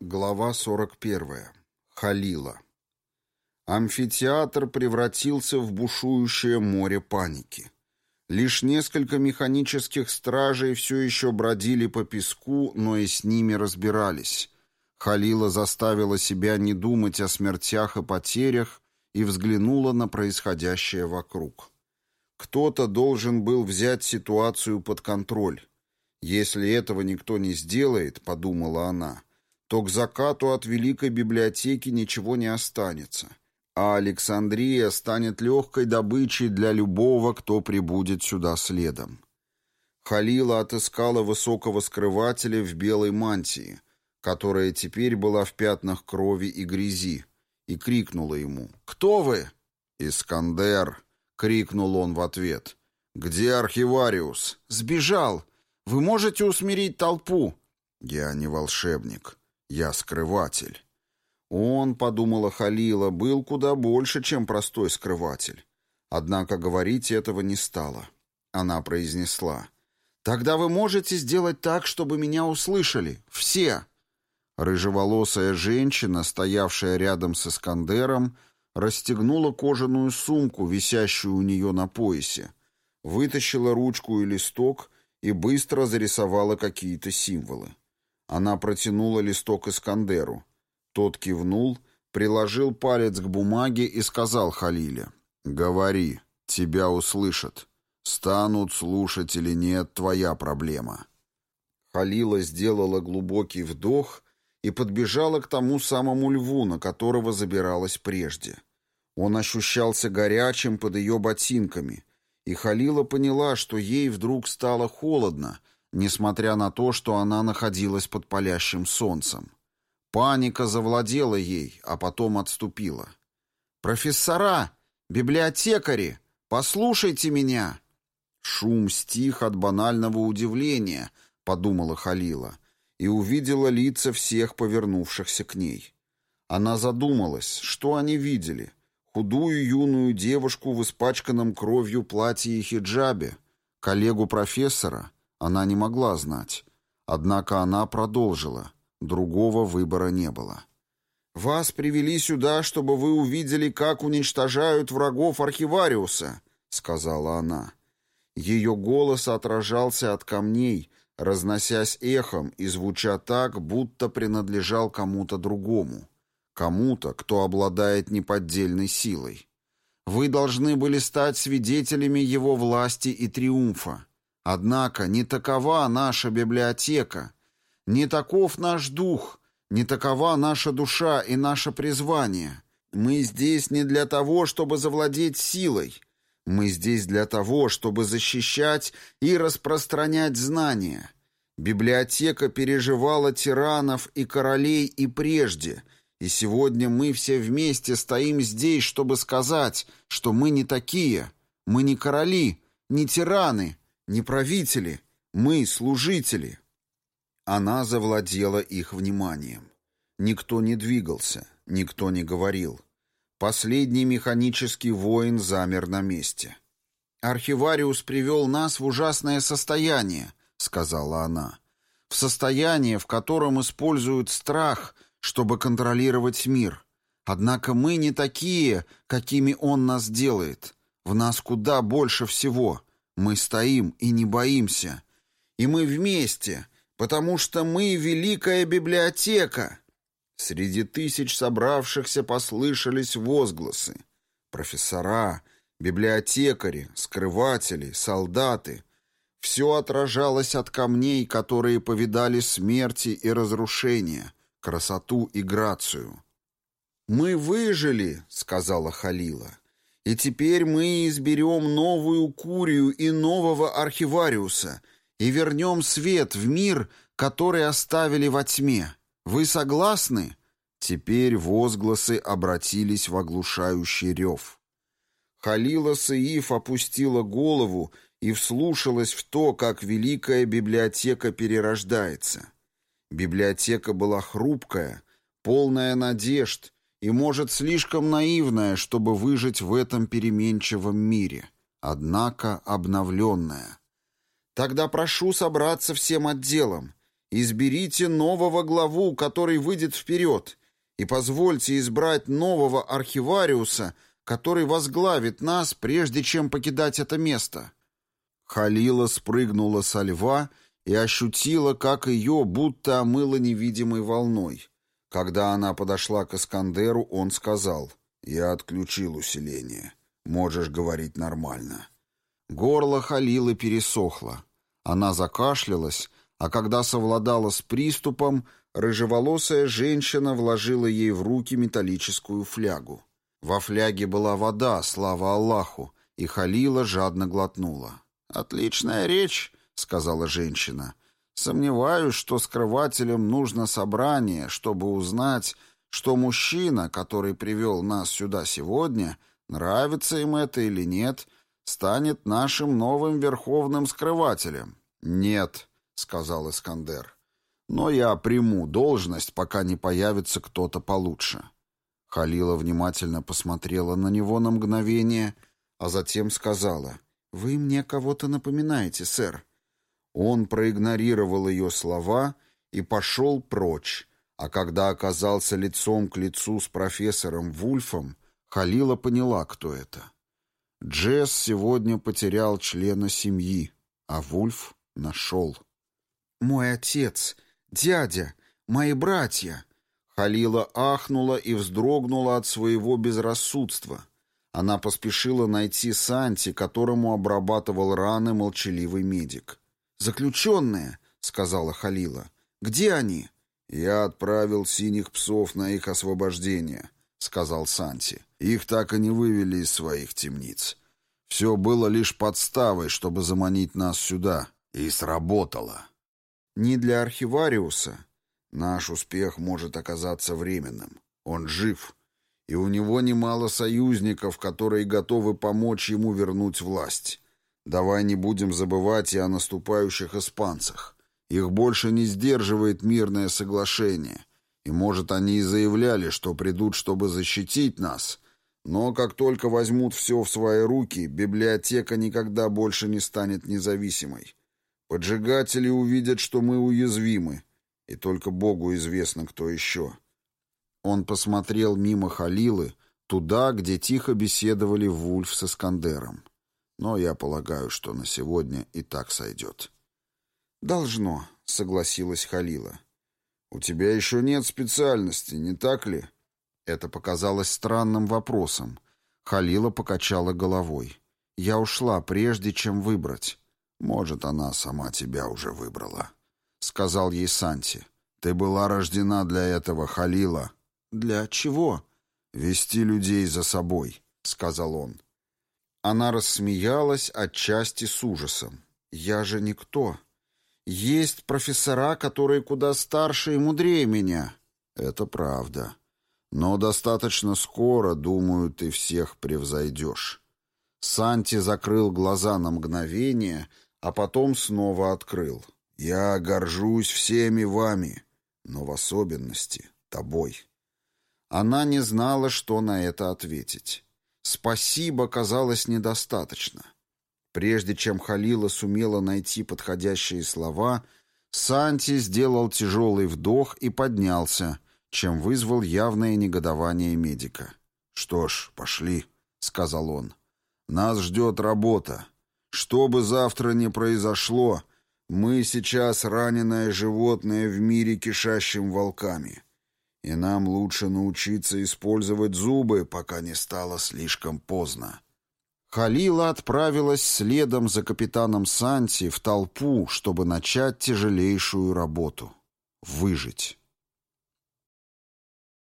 Глава 41. Халила. Амфитеатр превратился в бушующее море паники. Лишь несколько механических стражей все еще бродили по песку, но и с ними разбирались. Халила заставила себя не думать о смертях и потерях и взглянула на происходящее вокруг. Кто-то должен был взять ситуацию под контроль. Если этого никто не сделает, подумала она, то к закату от Великой библиотеки ничего не останется а Александрия станет легкой добычей для любого, кто прибудет сюда следом. Халила отыскала высокого скрывателя в белой мантии, которая теперь была в пятнах крови и грязи, и крикнула ему «Кто вы?» «Искандер!» — крикнул он в ответ. «Где архивариус?» «Сбежал! Вы можете усмирить толпу?» «Я не волшебник, я скрыватель». Он, подумала Халила, был куда больше, чем простой скрыватель. Однако говорить этого не стала. Она произнесла. «Тогда вы можете сделать так, чтобы меня услышали. Все!» Рыжеволосая женщина, стоявшая рядом с Искандером, расстегнула кожаную сумку, висящую у нее на поясе, вытащила ручку и листок и быстро зарисовала какие-то символы. Она протянула листок Искандеру. Тот кивнул, приложил палец к бумаге и сказал Халиле. «Говори, тебя услышат. Станут слушать или нет, твоя проблема». Халила сделала глубокий вдох и подбежала к тому самому льву, на которого забиралась прежде. Он ощущался горячим под ее ботинками, и Халила поняла, что ей вдруг стало холодно, несмотря на то, что она находилась под палящим солнцем. Паника завладела ей, а потом отступила. «Профессора! Библиотекари! Послушайте меня!» Шум стих от банального удивления, подумала Халила, и увидела лица всех повернувшихся к ней. Она задумалась, что они видели. Худую юную девушку в испачканном кровью платье и хиджабе, коллегу профессора, она не могла знать. Однако она продолжила — Другого выбора не было. «Вас привели сюда, чтобы вы увидели, как уничтожают врагов Архивариуса», — сказала она. Ее голос отражался от камней, разносясь эхом и звуча так, будто принадлежал кому-то другому, кому-то, кто обладает неподдельной силой. Вы должны были стать свидетелями его власти и триумфа. Однако не такова наша библиотека, не таков наш дух, не такова наша душа и наше призвание. Мы здесь не для того, чтобы завладеть силой. Мы здесь для того, чтобы защищать и распространять знания. Библиотека переживала тиранов и королей и прежде, и сегодня мы все вместе стоим здесь, чтобы сказать, что мы не такие, мы не короли, не тираны, не правители, мы служители». Она завладела их вниманием. Никто не двигался, никто не говорил. Последний механический воин замер на месте. «Архивариус привел нас в ужасное состояние», — сказала она. «В состояние, в котором используют страх, чтобы контролировать мир. Однако мы не такие, какими он нас делает. В нас куда больше всего. Мы стоим и не боимся. И мы вместе, потому что мы великая библиотека». Среди тысяч собравшихся послышались возгласы. Профессора, библиотекари, скрыватели, солдаты. Все отражалось от камней, которые повидали смерти и разрушения, красоту и грацию. «Мы выжили», — сказала Халила, — «и теперь мы изберем новую Курию и нового Архивариуса, и вернем свет в мир, который оставили во тьме. Вы согласны?» Теперь возгласы обратились в оглушающий рев. Халила Саиф опустила голову и вслушалась в то, как великая библиотека перерождается. Библиотека была хрупкая, полная надежд, и, может, слишком наивная, чтобы выжить в этом переменчивом мире, однако обновленная. Тогда прошу собраться всем отделам. Изберите нового главу, который выйдет вперед, и позвольте избрать нового архивариуса, который возглавит нас, прежде чем покидать это место». Халила спрыгнула со льва и ощутила, как ее будто омыло невидимой волной. Когда она подошла к Искандеру, он сказал, «Я отключил усиление. Можешь говорить нормально». Горло Халилы пересохло. Она закашлялась, а когда совладала с приступом, рыжеволосая женщина вложила ей в руки металлическую флягу. Во фляге была вода, слава Аллаху, и Халила жадно глотнула. «Отличная речь», — сказала женщина. «Сомневаюсь, что скрывателям нужно собрание, чтобы узнать, что мужчина, который привел нас сюда сегодня, нравится им это или нет, станет нашим новым верховным скрывателем». «Нет», — сказал Искандер. «Но я приму должность, пока не появится кто-то получше». Халила внимательно посмотрела на него на мгновение, а затем сказала — «Вы мне кого-то напоминаете, сэр». Он проигнорировал ее слова и пошел прочь, а когда оказался лицом к лицу с профессором Вульфом, Халила поняла, кто это. Джесс сегодня потерял члена семьи, а Вульф нашел. «Мой отец, дядя, мои братья!» Халила ахнула и вздрогнула от своего безрассудства. Она поспешила найти Санти, которому обрабатывал раны молчаливый медик. «Заключенные», — сказала Халила. «Где они?» «Я отправил синих псов на их освобождение», — сказал Санти. «Их так и не вывели из своих темниц. Все было лишь подставой, чтобы заманить нас сюда. И сработало». «Не для архивариуса. Наш успех может оказаться временным. Он жив» и у него немало союзников, которые готовы помочь ему вернуть власть. Давай не будем забывать и о наступающих испанцах. Их больше не сдерживает мирное соглашение, и, может, они и заявляли, что придут, чтобы защитить нас, но как только возьмут все в свои руки, библиотека никогда больше не станет независимой. Поджигатели увидят, что мы уязвимы, и только Богу известно, кто еще». Он посмотрел мимо Халилы, туда, где тихо беседовали Вульф с Искандером. Но я полагаю, что на сегодня и так сойдет. «Должно», — согласилась Халила. «У тебя еще нет специальности, не так ли?» Это показалось странным вопросом. Халила покачала головой. «Я ушла, прежде чем выбрать». «Может, она сама тебя уже выбрала», — сказал ей Санти. «Ты была рождена для этого, Халила». «Для чего?» «Вести людей за собой», — сказал он. Она рассмеялась отчасти с ужасом. «Я же никто. Есть профессора, которые куда старше и мудрее меня». «Это правда. Но достаточно скоро, думаю, ты всех превзойдешь». Санти закрыл глаза на мгновение, а потом снова открыл. «Я горжусь всеми вами, но в особенности тобой». Она не знала, что на это ответить. «Спасибо» казалось недостаточно. Прежде чем Халила сумела найти подходящие слова, Санти сделал тяжелый вдох и поднялся, чем вызвал явное негодование медика. «Что ж, пошли», — сказал он. «Нас ждет работа. Что бы завтра ни произошло, мы сейчас раненое животное в мире, кишащим волками. И нам лучше научиться использовать зубы, пока не стало слишком поздно. Халила отправилась следом за капитаном Санти в толпу, чтобы начать тяжелейшую работу — выжить.